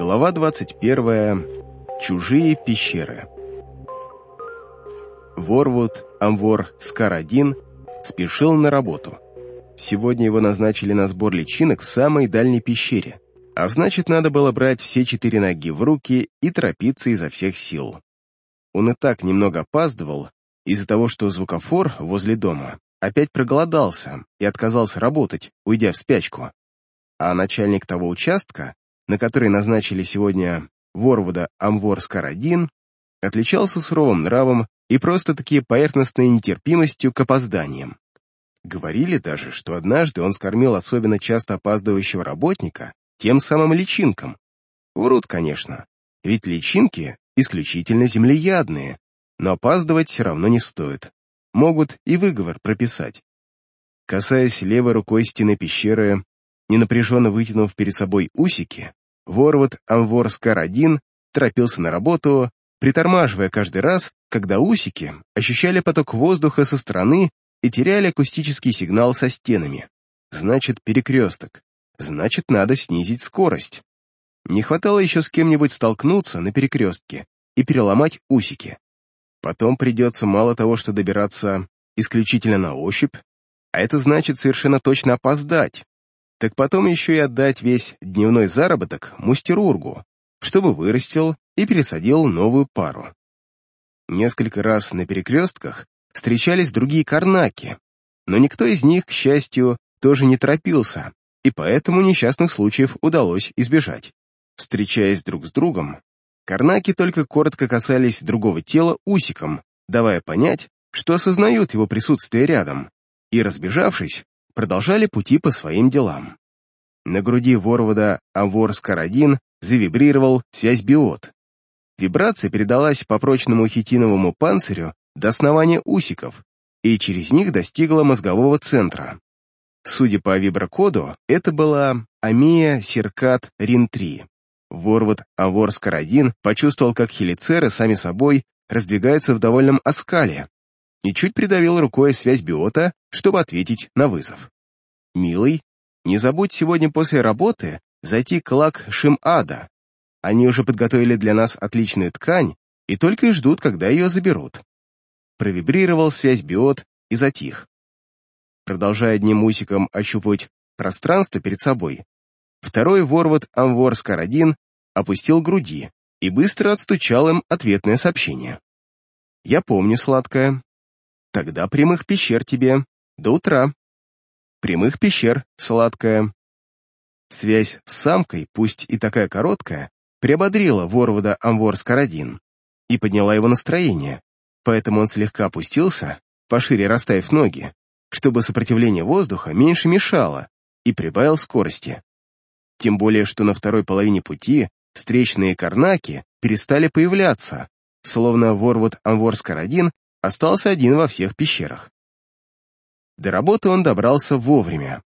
Глава 21. Чужие пещеры. Ворвуд Амвор Скар-1 спешил на работу. Сегодня его назначили на сбор личинок в самой дальней пещере, а значит, надо было брать все четыре ноги в руки и торопиться изо всех сил. Он и так немного опаздывал из-за того, что звукофор возле дома опять проголодался и отказался работать, уйдя в спячку. А начальник того участка, на который назначили сегодня Ворвуда Амвор-Скар-1, отличался суровым нравом и просто-таки поверхностной нетерпимостью к опозданиям. Говорили даже, что однажды он скормил особенно часто опаздывающего работника тем самым личинкам. Врут, конечно, ведь личинки исключительно землеядные, но опаздывать все равно не стоит. Могут и выговор прописать. Касаясь левой рукой стены пещеры, ненапряженно вытянув перед собой усики, Ворвуд Амвор-Скар-1 торопился на работу, притормаживая каждый раз, когда усики ощущали поток воздуха со стороны и теряли акустический сигнал со стенами. Значит, перекресток. Значит, надо снизить скорость. Не хватало еще с кем-нибудь столкнуться на перекрестке и переломать усики. Потом придется мало того, что добираться исключительно на ощупь, а это значит совершенно точно опоздать. Так потом еще и отдать весь дневной заработок мустерургу, чтобы вырастил и пересадил новую пару. Несколько раз на перекрестках встречались другие карнаки, но никто из них, к счастью, тоже не торопился, и поэтому несчастных случаев удалось избежать. Встречаясь друг с другом, карнаки только коротко касались другого тела усиком, давая понять, что осознают его присутствие рядом, и, разбежавшись, продолжали пути по своим делам. На груди Ворвода Амвор-Скар-1 завибрировал связь-биот. Вибрация передалась по прочному хитиновому панцирю до основания усиков и через них достигла мозгового центра. Судя по виброкоду, это была Амия Сиркат Рин-3. Ворвуд Амвор-Скар-1 почувствовал, как хелицеры сами собой раздвигаются в довольном оскале, и чуть придавил рукой связь биота, чтобы ответить на вызов. «Милый, не забудь сегодня после работы зайти к лак Шим-Ада. Они уже подготовили для нас отличную ткань и только и ждут, когда ее заберут». Провибрировал связь биот и затих. Продолжая одним усиком ощупывать пространство перед собой, второй ворвот Амвор Скародин опустил груди и быстро отстучал им ответное сообщение. «Я помню, сладкое. Тогда прямых пещер тебе. До утра. Прямых пещер, сладкая. Связь с самкой, пусть и такая короткая, приободрила Ворвода Амвор-Скородин и подняла его настроение, поэтому он слегка опустился, пошире расставив ноги, чтобы сопротивление воздуха меньше мешало, и прибавил скорости. Тем более, что на второй половине пути встречные карнаки перестали появляться, словно Ворвуд Амвор-Скородин остался один во всех пещерах. До работы он добрался вовремя.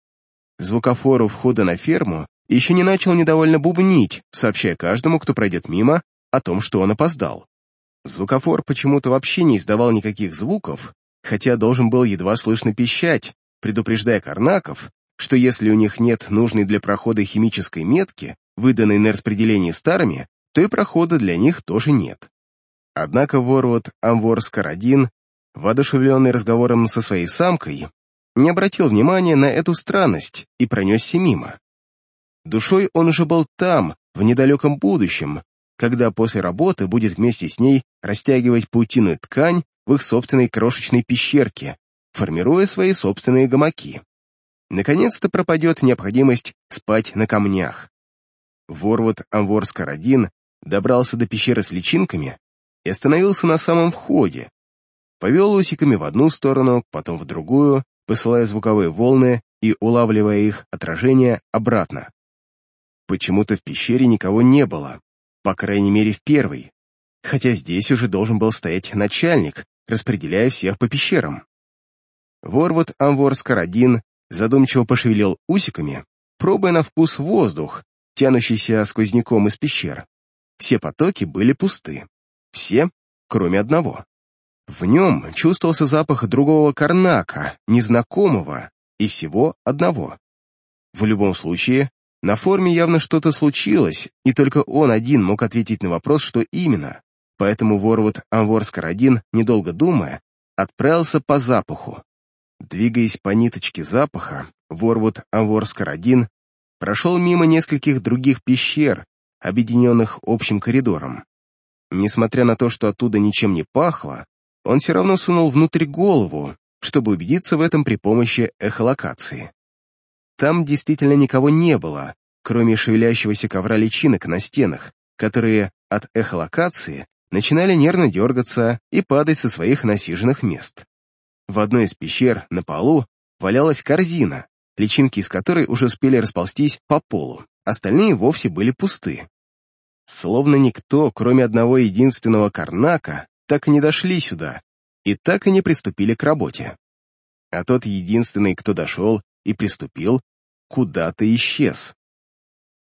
Звукофор входа на ферму еще не начал недовольно бубнить, сообщая каждому, кто пройдет мимо, о том, что он опоздал. Звукофор почему-то вообще не издавал никаких звуков, хотя должен был едва слышно пищать, предупреждая карнаков, что если у них нет нужной для прохода химической метки, выданной на распределение старыми, то и прохода для них тоже нет. Однако Ворвуд Амвор-Скародин, воодушевленный разговором со своей самкой, не обратил внимания на эту странность и пронесся мимо. Душой он уже был там, в недалеком будущем, когда после работы будет вместе с ней растягивать паутинную ткань в их собственной крошечной пещерке, формируя свои собственные гамаки. Наконец-то пропадет необходимость спать на камнях. Ворвуд Амвор-Скародин добрался до пещеры с личинками и остановился на самом входе. Повел усиками в одну сторону, потом в другую, посылая звуковые волны и улавливая их отражение обратно. Почему-то в пещере никого не было, по крайней мере в первой, хотя здесь уже должен был стоять начальник, распределяя всех по пещерам. Ворвуд Амвор-Скародин задумчиво пошевелил усиками, пробуя на вкус воздух, тянущийся сквозняком из пещер. Все потоки были пусты. Все, кроме одного. В нем чувствовался запах другого карнака, незнакомого, и всего одного. В любом случае, На форме явно что-то случилось, и только он один мог ответить на вопрос, что именно. Поэтому Ворвуд Амвор-Скородин, недолго думая, отправился по запаху. Двигаясь по ниточке запаха, Ворвуд Амвор-Скородин прошел мимо нескольких других пещер, объединенных общим коридором. Несмотря на то, что оттуда ничем не пахло, он все равно сунул внутрь голову, чтобы убедиться в этом при помощи эхолокации. Там действительно никого не было, кроме шевелящегося ковра личинок на стенах, которые от эхолокации начинали нервно дергаться и падать со своих насиженных мест. В одной из пещер на полу валялась корзина, личинки из которой уже успели расползтись по полу, остальные вовсе были пусты. Словно никто, кроме одного единственного карнака, так и не дошли сюда и так и не приступили к работе. А тот единственный, кто дошел и приступил, куда-то исчез.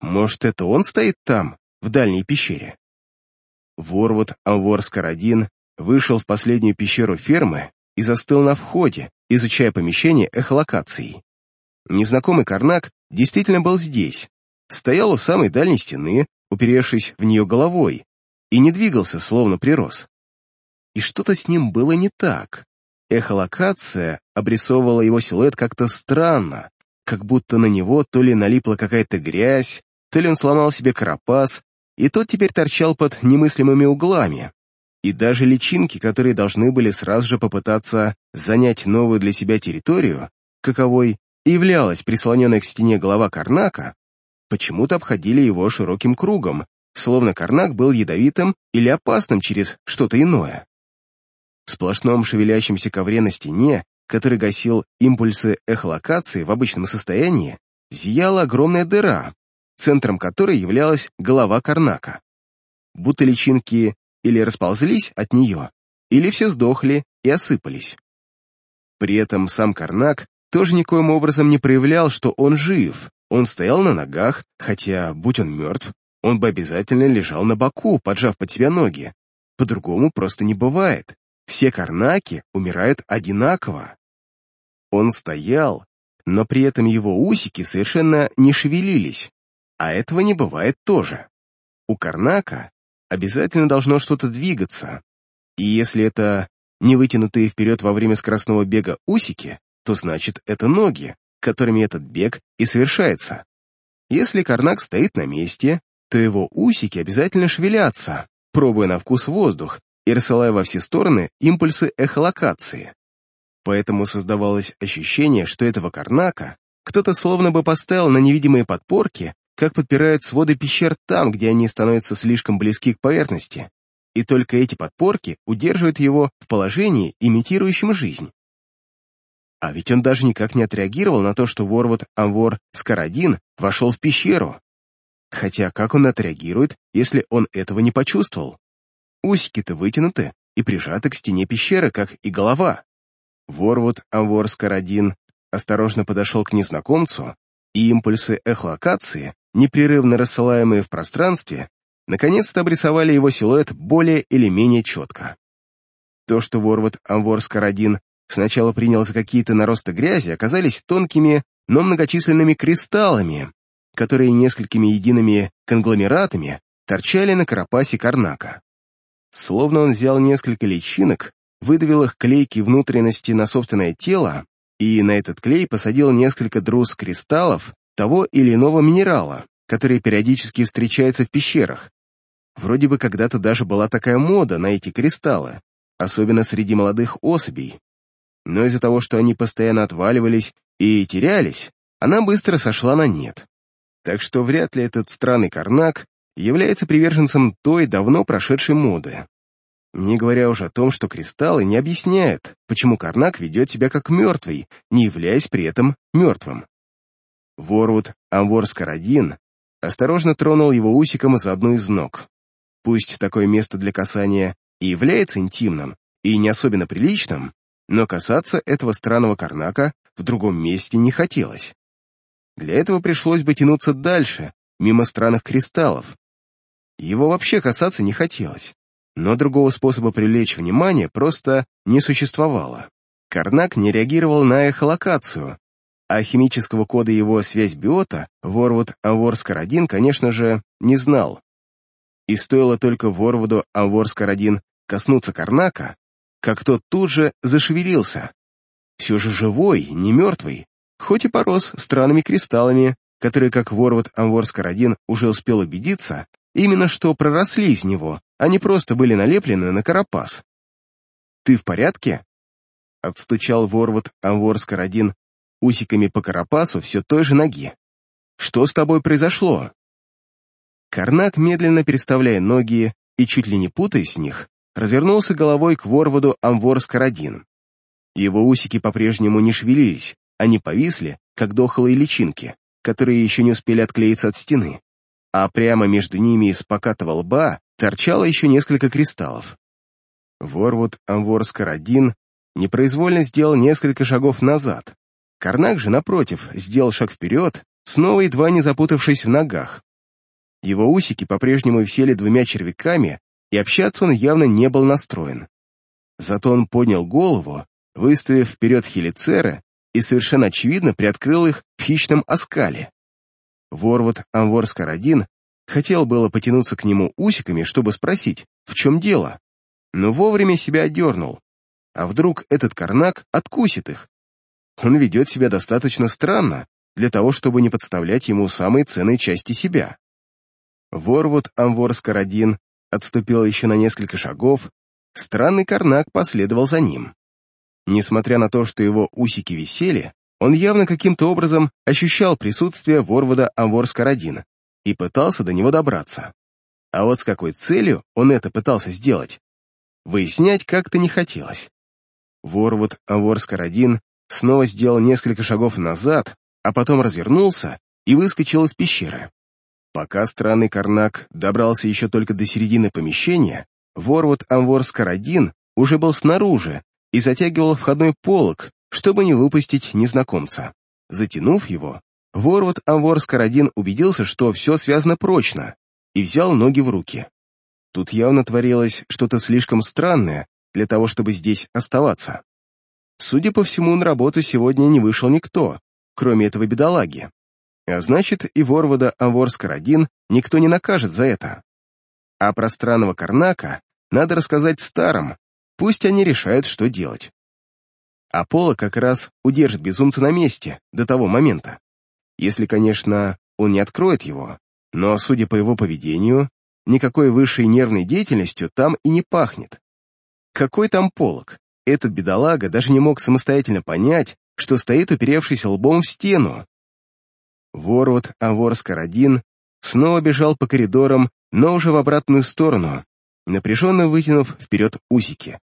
Может, это он стоит там, в дальней пещере? Ворвуд Амвор-Скородин вышел в последнюю пещеру фермы и застыл на входе, изучая помещение эхолокацией. Незнакомый Карнак действительно был здесь, стоял у самой дальней стены, уперевшись в нее головой, и не двигался, словно прирос. И что-то с ним было не так. Эхолокация обрисовывала его силуэт как-то странно, как будто на него то ли налипла какая-то грязь, то ли он сломал себе карапаз, и тот теперь торчал под немыслимыми углами. И даже личинки, которые должны были сразу же попытаться занять новую для себя территорию, каковой являлась прислоненная к стене голова Карнака, почему-то обходили его широким кругом, словно Карнак был ядовитым или опасным через что-то иное. В сплошном шевелящемся ковре на стене, который гасил импульсы эхолокации в обычном состоянии, зияла огромная дыра, центром которой являлась голова Карнака. Будто личинки или расползлись от нее, или все сдохли и осыпались. При этом сам Карнак тоже никоим образом не проявлял, что он жив. Он стоял на ногах, хотя, будь он мертв, он бы обязательно лежал на боку, поджав под себя ноги. По-другому просто не бывает. Все карнаки умирают одинаково. Он стоял, но при этом его усики совершенно не шевелились, а этого не бывает тоже. У карнака обязательно должно что-то двигаться, и если это не вытянутые вперед во время скоростного бега усики, то значит это ноги, которыми этот бег и совершается. Если карнак стоит на месте, то его усики обязательно шевелятся, пробуя на вкус воздух и рассылая во все стороны импульсы эхолокации. Поэтому создавалось ощущение, что этого карнака кто-то словно бы поставил на невидимые подпорки, как подпирают своды пещер там, где они становятся слишком близки к поверхности, и только эти подпорки удерживают его в положении, имитирующем жизнь. А ведь он даже никак не отреагировал на то, что Ворвуд Амвор Скородин вошел в пещеру. Хотя как он отреагирует, если он этого не почувствовал? Усики-то вытянуты и прижаты к стене пещеры, как и голова. Ворвуд Амвор Скородин осторожно подошел к незнакомцу, и импульсы эхолокации, непрерывно рассылаемые в пространстве, наконец-то обрисовали его силуэт более или менее четко. То, что Ворвуд Амвор Скородин сначала принял за какие-то наросты грязи, оказались тонкими, но многочисленными кристаллами, которые несколькими едиными конгломератами торчали на карапасе Карнака. Словно он взял несколько личинок, выдавил их клейкие внутренности на собственное тело и на этот клей посадил несколько друз кристаллов того или иного минерала, которые периодически встречаются в пещерах. Вроде бы когда-то даже была такая мода на эти кристаллы, особенно среди молодых особей. Но из-за того, что они постоянно отваливались и терялись, она быстро сошла на нет. Так что вряд ли этот странный карнак является приверженцем той давно прошедшей моды. Не говоря уже о том, что кристаллы не объясняют, почему Карнак ведет себя как мертвый, не являясь при этом мертвым. Ворвуд Амвор-Скородин осторожно тронул его усиком за одну из ног. Пусть такое место для касания и является интимным, и не особенно приличным, но касаться этого странного Карнака в другом месте не хотелось. Для этого пришлось бы тянуться дальше, мимо странных кристаллов, его вообще касаться не хотелось, но другого способа привлечь внимание просто не существовало. Карнак не реагировал на эхолокацию, а химического кода его связь биота Ворвуд Анворскар-1, конечно же, не знал. И стоило только Ворвуду Анворскар-1 коснуться Карнака, как тот тут же зашевелился. Все же живой, не мертвый, хоть и порос странными кристаллами, которые, как Ворвуд Анворскар-1 уже успел убедиться, именно что проросли из него, а не просто были налеплены на карапас. «Ты в порядке?» — отстучал Ворвуд Анворскар-1 усиками по карапасу все той же ноги. «Что с тобой произошло?» Карнак, медленно переставляя ноги и чуть ли не путаясь с них, развернулся головой к Ворвуду Амвор-Скородин. Его усики по-прежнему не шевелились, они повисли, как дохлые личинки, которые еще не успели отклеиться от стены, а прямо между ними из покатого лба торчало еще несколько кристаллов. Ворвуд Амвор-Скородин непроизвольно сделал несколько шагов назад, Карнак же, напротив, сделал шаг вперед, снова едва не запутавшись в ногах. Его усики по-прежнему висели двумя червяками, и общаться он явно не был настроен. Зато он поднял голову, выставив вперед хелицеры, и совершенно очевидно приоткрыл их в хищном оскале. Ворвуд Амворскар-1 хотел было потянуться к нему усиками, чтобы спросить, в чем дело, но вовремя себя одернул. А вдруг этот карнак откусит их? Он ведет себя достаточно странно для того, чтобы не подставлять ему самые ценные части себя. Ворвуд Амворскар-1 отступил еще на несколько шагов, странный карнак последовал за ним. Несмотря на то, что его усики висели, он явно каким-то образом ощущал присутствие Ворвуда Амворскар-1 и пытался до него добраться. А вот с какой целью он это пытался сделать, выяснять как-то не хотелось. Ворвуд Амворскар-1 снова сделал несколько шагов назад, а потом развернулся и выскочил из пещеры. Пока странный Карнак добрался еще только до середины помещения, Ворвуд Амворскар-1 уже был снаружи и затягивал входной полог, чтобы не выпустить незнакомца. Затянув его, Ворвуд Амворскар-1 убедился, что все связано прочно, и взял ноги в руки. Тут явно творилось что-то слишком странное для того, чтобы здесь оставаться. Судя по всему, на работу сегодня не вышел никто, кроме этого бедолаги. А значит, и Ворвода Аворскар-1 никто не накажет за это. А про странного Карнака надо рассказать старым, пусть они решают, что делать. А Пола как раз удержит безумца на месте до того момента. Если, конечно, он не откроет его, но, судя по его поведению, никакой высшей нервной деятельностью там и не пахнет. Какой там полог? Этот бедолага даже не мог самостоятельно понять, что стоит уперевшись лбом в стену. Ворот Аворскар-1 снова бежал по коридорам, но уже в обратную сторону, напряженно вытянув вперед усики.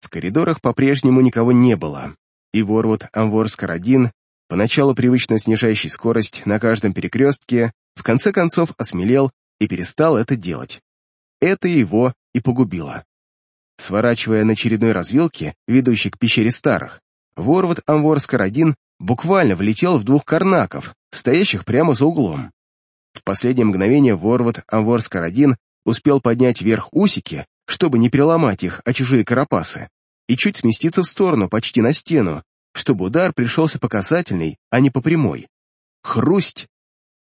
В коридорах по-прежнему никого не было, и Ворвуд Амворскар-1, поначалу привычно снижающий скорость на каждом перекрестке, в конце концов осмелел и перестал это делать. Это его и погубило. Сворачивая на очередной развилке, ведущей к пещере старых, Ворвуд Амворскар-1 буквально влетел в двух карнаков, стоящих прямо за углом. В последнее мгновение Ворвуд Амворскар-1 успел поднять вверх усики, чтобы не переломать их о чужие карапасы, и чуть сместиться в сторону, почти на стену, чтобы удар пришелся по касательной, а не по прямой. Хрусть!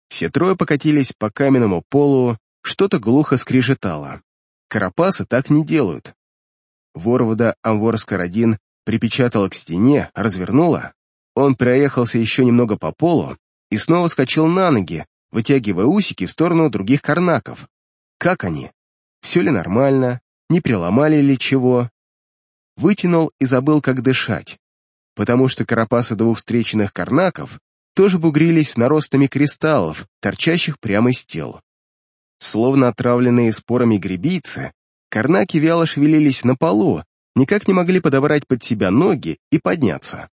Все трое покатились по каменному полу, что-то глухо скрежетало. Карапасы так не делают. Ворвуда Амворскар-1 припечатала к стене, развернула. Он проехался еще немного по полу и снова скочил на ноги, вытягивая усики в сторону других карнаков. Как они? Все ли нормально? Не приломали ли чего? Вытянул и забыл, как дышать, потому что карапасы двух встреченных карнаков тоже бугрились наростами кристаллов, торчащих прямо из тел. Словно отравленные спорами гребийцы, Карнаки вяло шевелились на полу, никак не могли подобрать под себя ноги и подняться.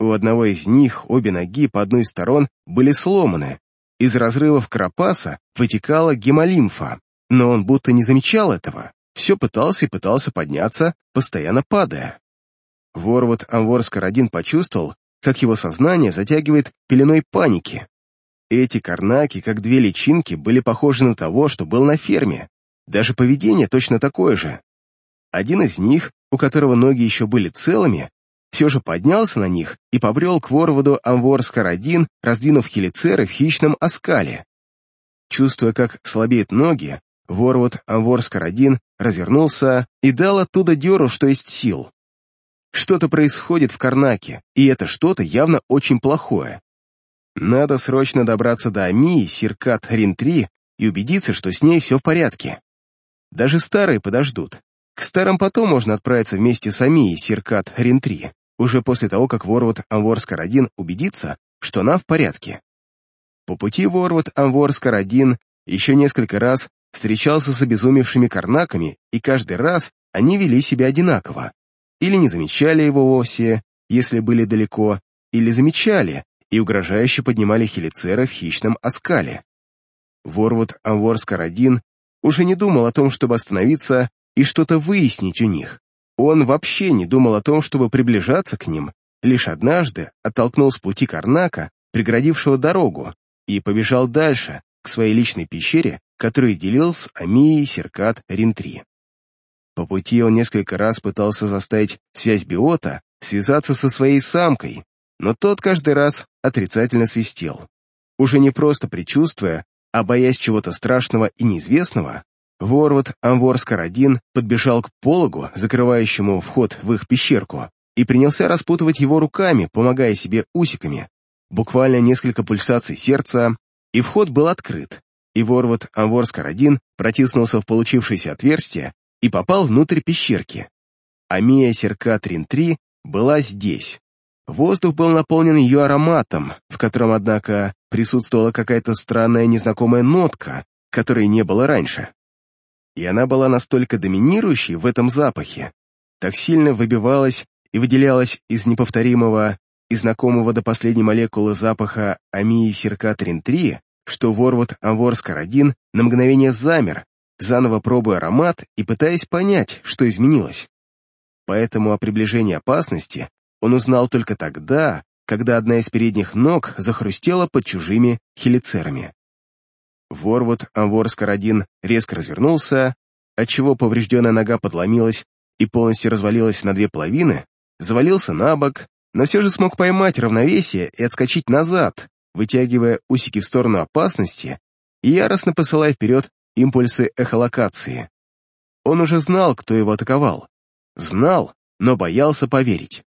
У одного из них обе ноги по одной из сторон были сломаны. Из разрывов карапаса вытекала гемолимфа, но он будто не замечал этого. Все пытался и пытался подняться, постоянно падая. Ворвуд Амворскар-1 почувствовал, как его сознание затягивает пеленой паники. Эти карнаки, как две личинки, были похожи на того, что был на ферме. Даже поведение точно такое же. Один из них, у которого ноги еще были целыми, все же поднялся на них и побрел к ворводу Амвор-Скарадин, раздвинув хелицеры в хищном оскале. Чувствуя, как слабеют ноги, ворвод Амвор-Скарадин развернулся и дал оттуда деру, что есть сил. Что-то происходит в Карнаке, и это что-то явно очень плохое. Надо срочно добраться до Амии, Сиркат, Рин-3 и убедиться, что с ней все в порядке. Даже старые подождут. К старым потом можно отправиться вместе с Амией, Сиркат, Рин-3, уже после того, как Ворвуд Амвор-Скарадин убедится, что она в порядке. По пути Ворвуд Амвор-Скарадин еще несколько раз встречался с обезумевшими карнаками, и каждый раз они вели себя одинаково. Или не замечали его вовсе, если были далеко, или замечали и угрожающе поднимали хелицера в хищном оскале. Ворвуд Амвор-Скарадин уже не думал о том, чтобы остановиться и что-то выяснить у них. Он вообще не думал о том, чтобы приближаться к ним, лишь однажды оттолкнул с пути Карнака, преградившего дорогу, и побежал дальше, к своей личной пещере, которую делил с Амией Серкат Рин-3. По пути он несколько раз пытался заставить связь биота связаться со своей самкой, но тот каждый раз отрицательно свистел. Уже не просто предчувствуя, а боясь чего-то страшного и неизвестного, Ворвот Амвор-Скарадин подбежал к пологу, закрывающему вход в их пещерку, и принялся распутывать его руками, помогая себе усиками. Буквально несколько пульсаций сердца, и вход был открыт, и Ворвот Амвор-Скарадин протиснулся в получившееся отверстие и попал внутрь пещерки. Амия Серка Трин-3 была здесь. Воздух был наполнен ее ароматом, в котором, однако, присутствовала какая-то странная незнакомая нотка, которой не было раньше. И она была настолько доминирующей в этом запахе, так сильно выбивалась и выделялась из неповторимого и знакомого до последней молекулы запаха амии Серкатрин-3, что Ворвуд Амворскар-1 на мгновение замер, заново пробуя аромат и пытаясь понять, что изменилось. Поэтому о приближении опасности он узнал только тогда, когда одна из передних ног захрустела под чужими хелицерами. Ворвуд Амворскар-1 резко развернулся, отчего поврежденная нога подломилась и полностью развалилась на две половины, завалился на бок, но все же смог поймать равновесие и отскочить назад, вытягивая усики в сторону опасности и яростно посылая вперед импульсы эхолокации. Он уже знал, кто его атаковал. Знал, но боялся поверить.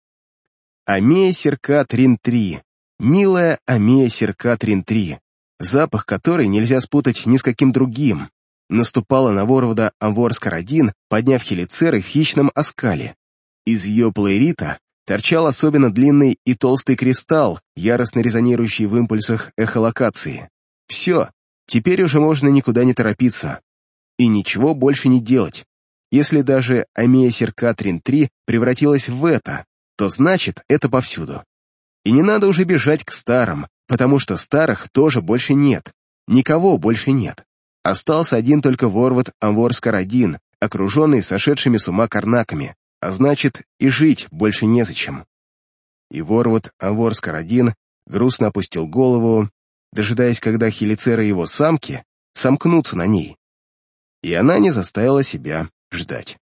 Амея Серка Трин-3. Милая Амея Серка Трин-3. Запах которой нельзя спутать ни с каким другим. Наступала на Ворвода Амворскар-1, подняв хелицеры в хищном оскале. Из ее плейрита торчал особенно длинный и толстый кристалл, яростно резонирующий в импульсах эхолокации. Все, теперь уже можно никуда не торопиться. И ничего больше не делать. Если даже Амия Серкатрин 3 превратилась в это, то значит это повсюду. И не надо уже бежать к старым, потому что старых тоже больше нет. Никого больше нет. Остался один только Ворват Амворскар-1, окруженный сошедшими с ума карнаками а значит, и жить больше незачем. И Ворвуд Аворскар-1 грустно опустил голову, дожидаясь, когда хелицеры его самки сомкнутся на ней. И она не заставила себя ждать.